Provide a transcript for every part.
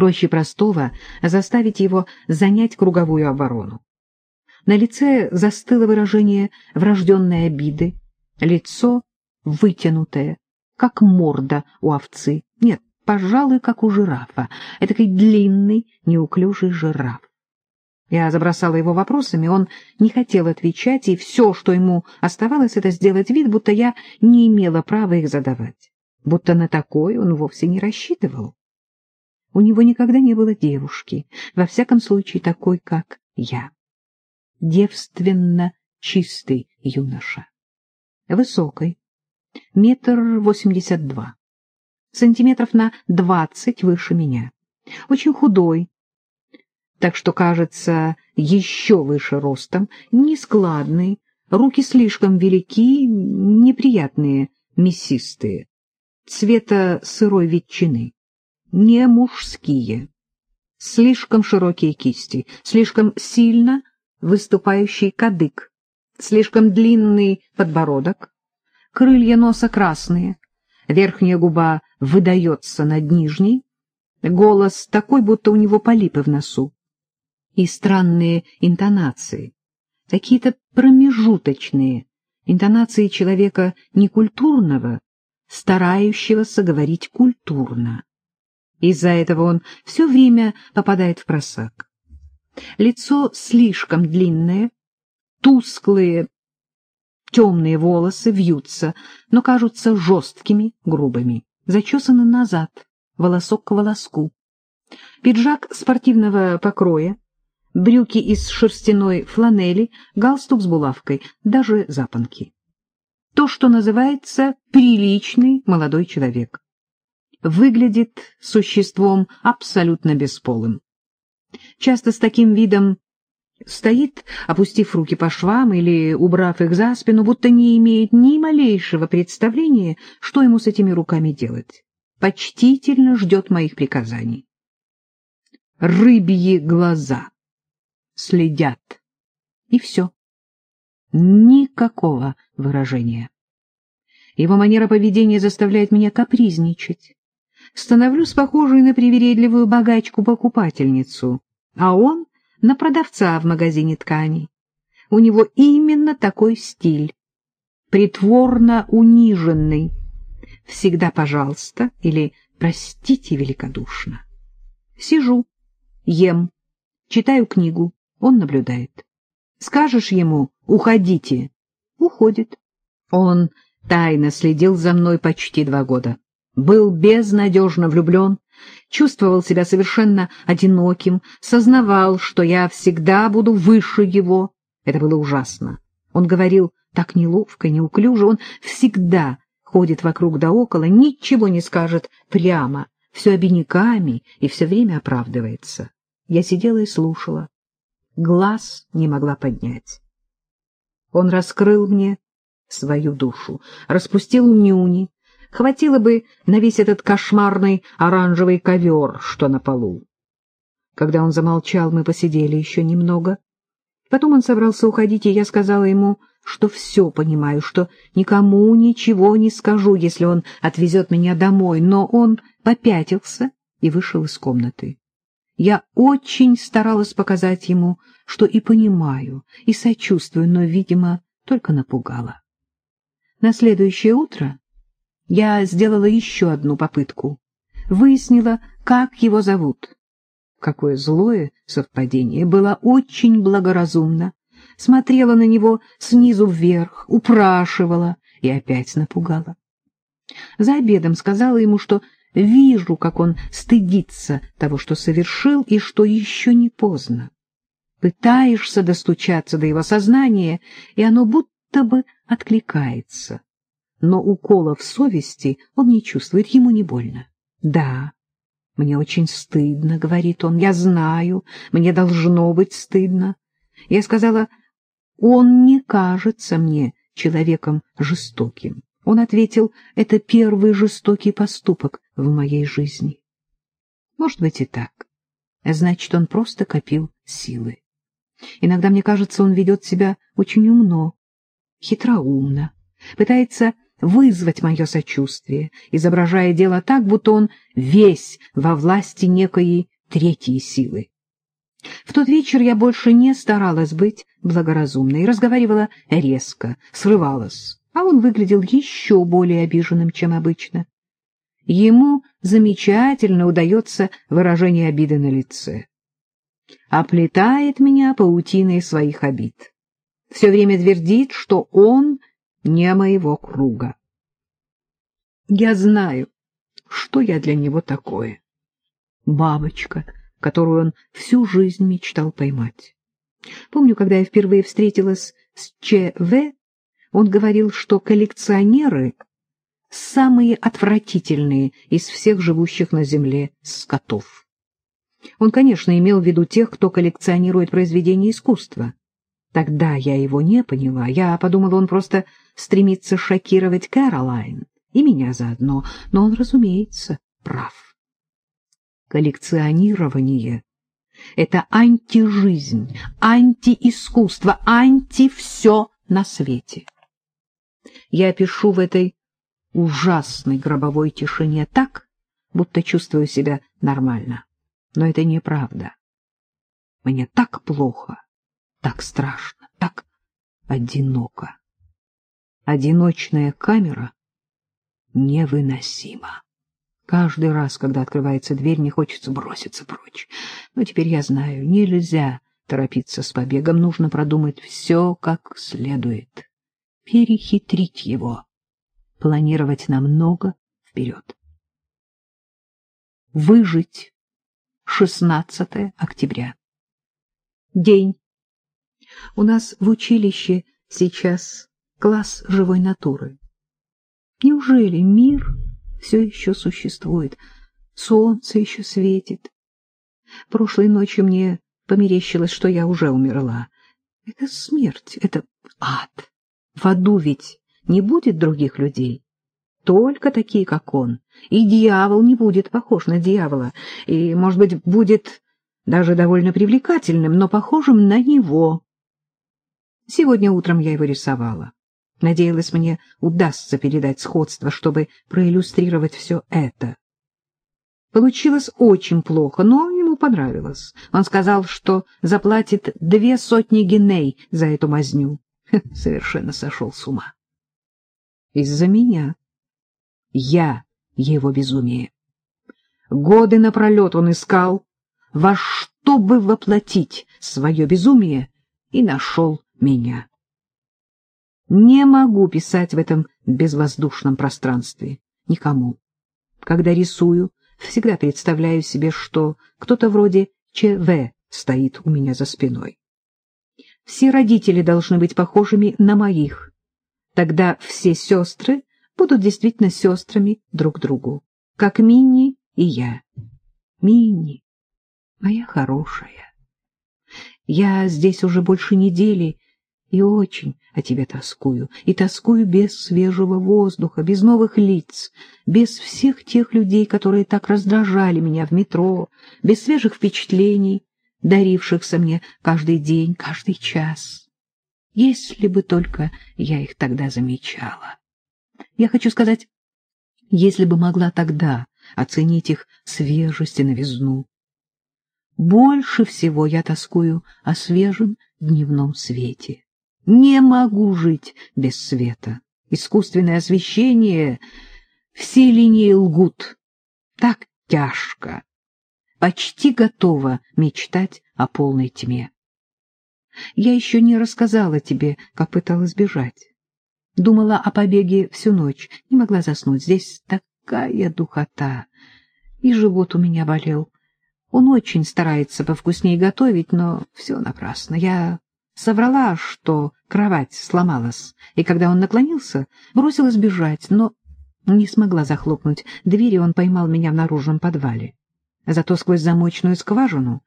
Проще простого заставить его занять круговую оборону. На лице застыло выражение врожденной обиды, лицо вытянутое, как морда у овцы. Нет, пожалуй, как у жирафа, этакий длинный, неуклюжий жираф. Я забросала его вопросами, он не хотел отвечать, и все, что ему оставалось, это сделать вид, будто я не имела права их задавать, будто на такое он вовсе не рассчитывал. У него никогда не было девушки, во всяком случае такой, как я. Девственно чистый юноша. Высокой, метр восемьдесят два, сантиметров на двадцать выше меня. Очень худой, так что, кажется, еще выше ростом, нескладный, руки слишком велики, неприятные, мясистые, цвета сырой ветчины, не мужские, слишком широкие кисти, слишком сильно выступающий кадык, слишком длинный подбородок, крылья носа красные, верхняя губа выдается над нижней, голос такой, будто у него полипы в носу и странные интонации, какие-то промежуточные интонации человека некультурного, старающегося говорить культурно. Из-за этого он все время попадает в просак. Лицо слишком длинное, тусклые темные волосы вьются, но кажутся жесткими, грубыми, зачесаны назад, волосок к волоску. Пиджак спортивного покроя, брюки из шерстяной фланели, галстук с булавкой, даже запонки. То, что называется приличный молодой человек. Выглядит существом абсолютно бесполым. Часто с таким видом стоит, опустив руки по швам или убрав их за спину, будто не имеет ни малейшего представления, что ему с этими руками делать. Почтительно ждет моих приказаний. Рыбьи глаза следят. И все. Никакого выражения. Его манера поведения заставляет меня капризничать. Становлюсь похожей на привередливую богачку-покупательницу, а он — на продавца в магазине тканей. У него именно такой стиль, притворно униженный. Всегда «пожалуйста» или «простите великодушно». Сижу, ем, читаю книгу, он наблюдает. Скажешь ему «уходите» — уходит. Он тайно следил за мной почти два года. Был безнадежно влюблен, чувствовал себя совершенно одиноким, сознавал, что я всегда буду выше его. Это было ужасно. Он говорил так неловко, неуклюже, он всегда ходит вокруг да около, ничего не скажет прямо, все обиняками и все время оправдывается. Я сидела и слушала глаз не могла поднять. Он раскрыл мне свою душу, распустил нюни, хватило бы на весь этот кошмарный оранжевый ковер, что на полу. Когда он замолчал, мы посидели еще немного. Потом он собрался уходить, и я сказала ему, что все понимаю, что никому ничего не скажу, если он отвезет меня домой, но он попятился и вышел из комнаты. Я очень старалась показать ему, что и понимаю, и сочувствую, но, видимо, только напугала. На следующее утро я сделала еще одну попытку. Выяснила, как его зовут. Какое злое совпадение. Была очень благоразумна. Смотрела на него снизу вверх, упрашивала и опять напугала. За обедом сказала ему, что Вижу, как он стыдится того, что совершил, и что еще не поздно. Пытаешься достучаться до его сознания, и оно будто бы откликается. Но укола в совести он не чувствует, ему не больно. Да, мне очень стыдно, — говорит он, — я знаю, мне должно быть стыдно. Я сказала, он не кажется мне человеком жестоким. Он ответил, это первый жестокий поступок в моей жизни. Может быть и так. Значит, он просто копил силы. Иногда, мне кажется, он ведет себя очень умно, хитроумно, пытается вызвать мое сочувствие, изображая дело так, будто он весь во власти некой третьей силы. В тот вечер я больше не старалась быть благоразумной, разговаривала резко, срывалась, а он выглядел еще более обиженным, чем обычно. Ему замечательно удается выражение обиды на лице. Оплетает меня паутиной своих обид. Все время твердит, что он не моего круга. Я знаю, что я для него такое. Бабочка, которую он всю жизнь мечтал поймать. Помню, когда я впервые встретилась с Ч.В., он говорил, что коллекционеры — самые отвратительные из всех живущих на земле скотов. Он, конечно, имел в виду тех, кто коллекционирует произведения искусства. Тогда я его не поняла. Я подумала, он просто стремится шокировать Кэролайн и меня заодно. Но он, разумеется, прав. Коллекционирование — это антижизнь, антиискусство, анти-все на свете. Я пишу в этой ужасной гробовой тишине так, будто чувствую себя нормально. Но это неправда. Мне так плохо, так страшно, так одиноко. Одиночная камера невыносима. Каждый раз, когда открывается дверь, не хочется броситься прочь. Но теперь я знаю, нельзя торопиться с побегом, нужно продумать все как следует, перехитрить его, планировать намного вперед. Выжить 16 октября. День. У нас в училище сейчас класс живой натуры. Неужели мир все еще существует? Солнце еще светит. Прошлой ночью мне померещилось, что я уже умерла. Это смерть, это ад. В аду ведь не будет других людей только такие, как он. И дьявол не будет похож на дьявола, и, может быть, будет даже довольно привлекательным, но похожим на него. Сегодня утром я его рисовала. Надеялась, мне удастся передать сходство, чтобы проиллюстрировать все это. Получилось очень плохо, но ему понравилось. Он сказал, что заплатит две сотни геней за эту мазню. Совершенно сошел с ума. Из-за меня. Я его безумие. Годы напролет он искал, во что бы воплотить свое безумие, и нашел меня. Не могу писать в этом безвоздушном пространстве никому. Когда рисую, всегда представляю себе, что кто-то вроде ЧВ стоит у меня за спиной. Все родители должны быть похожими на моих. Тогда все сестры будут действительно сестрами друг другу, как Минни и я. Минни, моя хорошая, я здесь уже больше недели и очень о тебе тоскую, и тоскую без свежего воздуха, без новых лиц, без всех тех людей, которые так раздражали меня в метро, без свежих впечатлений, дарившихся мне каждый день, каждый час. Если бы только я их тогда замечала. Я хочу сказать, если бы могла тогда оценить их свежесть и новизну. Больше всего я тоскую о свежем дневном свете. Не могу жить без света. Искусственное освещение, все линии лгут. Так тяжко. Почти готова мечтать о полной тьме. Я еще не рассказала тебе, как пыталась бежать. Думала о побеге всю ночь, не могла заснуть. Здесь такая духота. И живот у меня болел. Он очень старается повкуснее готовить, но все напрасно. Я соврала, что кровать сломалась, и когда он наклонился, бросилась бежать, но не смогла захлопнуть дверь, и он поймал меня в наружном подвале. Зато сквозь замочную скважину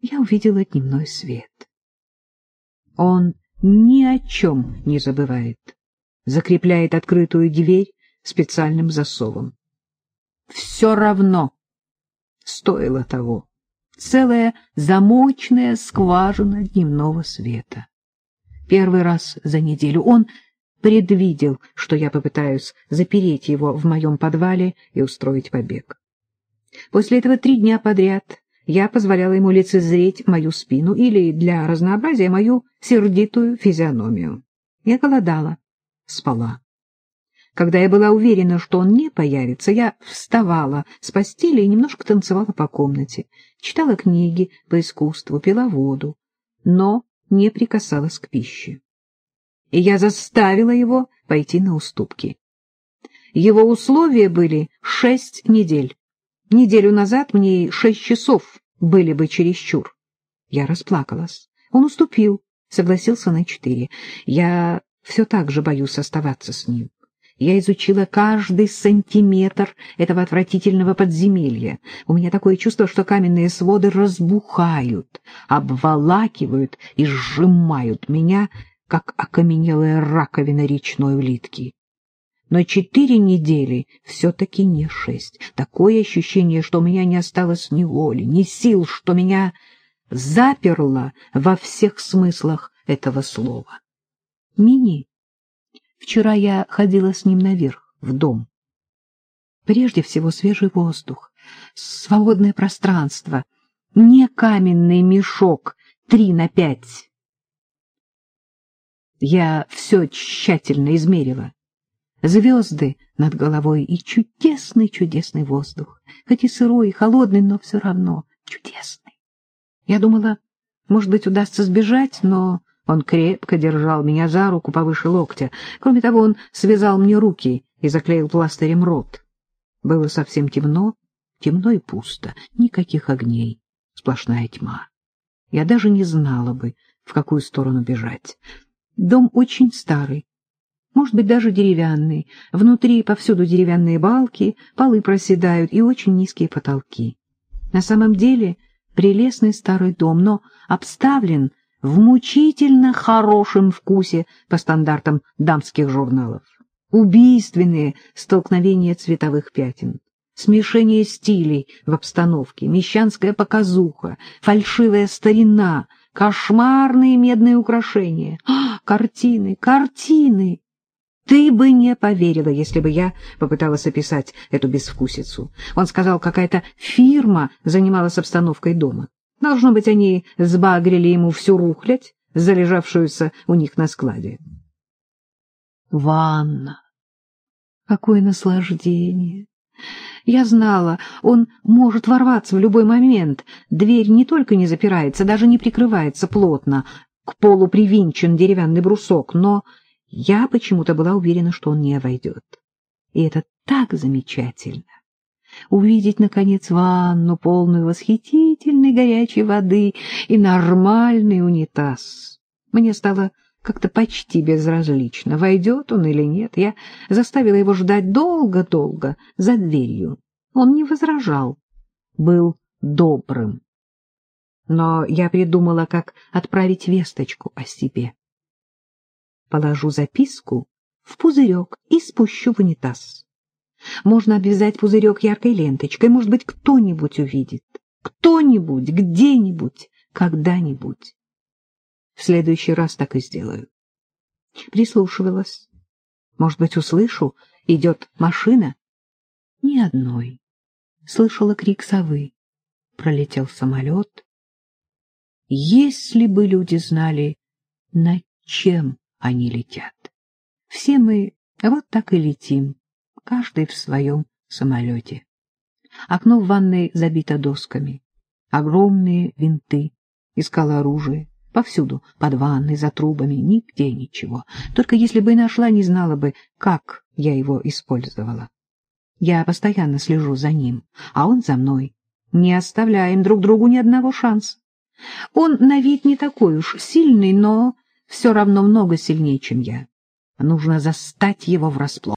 я увидела дневной свет. Он ни о чем не забывает закрепляет открытую дверь специальным засовом. Все равно стоило того. Целая замочная скважина дневного света. Первый раз за неделю он предвидел, что я попытаюсь запереть его в моем подвале и устроить побег. После этого три дня подряд я позволяла ему лицезреть мою спину или, для разнообразия, мою сердитую физиономию. Я голодала, спала. Когда я была уверена, что он не появится, я вставала с постели и немножко танцевала по комнате, читала книги по искусству, пила воду, но не прикасалась к пище. И я заставила его пойти на уступки. Его условия были шесть недель. Неделю назад мне шесть часов были бы чересчур. Я расплакалась. Он уступил, согласился на четыре. Я все так же боюсь оставаться с ним. Я изучила каждый сантиметр этого отвратительного подземелья. У меня такое чувство, что каменные своды разбухают, обволакивают и сжимают меня, как окаменелая раковина речной улитки. Но четыре недели все-таки не шесть. Такое ощущение, что у меня не осталось ни воли, ни сил, что меня заперло во всех смыслах этого слова. Мини Вчера я ходила с ним наверх, в дом. Прежде всего свежий воздух, свободное пространство, не каменный мешок три на пять. Я все тщательно измерила. Звезды над головой и чудесный-чудесный воздух, хоть и сырой и холодный, но все равно чудесный. Я думала, может быть, удастся сбежать, но он крепко держал меня за руку повыше локтя. Кроме того, он связал мне руки и заклеил пластырем рот. Было совсем темно, темно и пусто, никаких огней, сплошная тьма. Я даже не знала бы, в какую сторону бежать. Дом очень старый, может быть, даже деревянный. Внутри повсюду деревянные балки, полы проседают и очень низкие потолки. На самом деле прелестный старый дом, но обставлен в мучительно хорошем вкусе по стандартам дамских журналов. Убийственные столкновения цветовых пятен, смешение стилей в обстановке, мещанская показуха, фальшивая старина, кошмарные медные украшения. А, картины, картины! Ты бы не поверила, если бы я попыталась описать эту безвкусицу. Он сказал, какая-то фирма занималась обстановкой дома. Должно быть, они сбагрили ему всю рухлядь, залежавшуюся у них на складе. Ванна! Какое наслаждение! Я знала, он может ворваться в любой момент. Дверь не только не запирается, даже не прикрывается плотно, к полу привинчен деревянный брусок, но я почему-то была уверена, что он не войдет. И это так замечательно увидеть, наконец, ванну, полную восхитительной горячей воды и нормальный унитаз. Мне стало как-то почти безразлично, войдет он или нет. Я заставила его ждать долго-долго за дверью. Он не возражал, был добрым. Но я придумала, как отправить весточку о себе. Положу записку в пузырек и спущу в унитаз. Можно обвязать пузырек яркой ленточкой. Может быть, кто-нибудь увидит. Кто-нибудь, где-нибудь, когда-нибудь. В следующий раз так и сделаю. Прислушивалась. Может быть, услышу, идет машина? Ни одной. Слышала крик совы. Пролетел самолет. Если бы люди знали, над чем они летят. Все мы вот так и летим каждый в своем самолете. Окно в ванной забито досками. Огромные винты. Искала оружие. Повсюду, под ванной, за трубами, нигде ничего. Только если бы и нашла, не знала бы, как я его использовала. Я постоянно слежу за ним, а он за мной. Не оставляем друг другу ни одного шанса. Он на вид не такой уж сильный, но все равно много сильнее, чем я. Нужно застать его врасплох.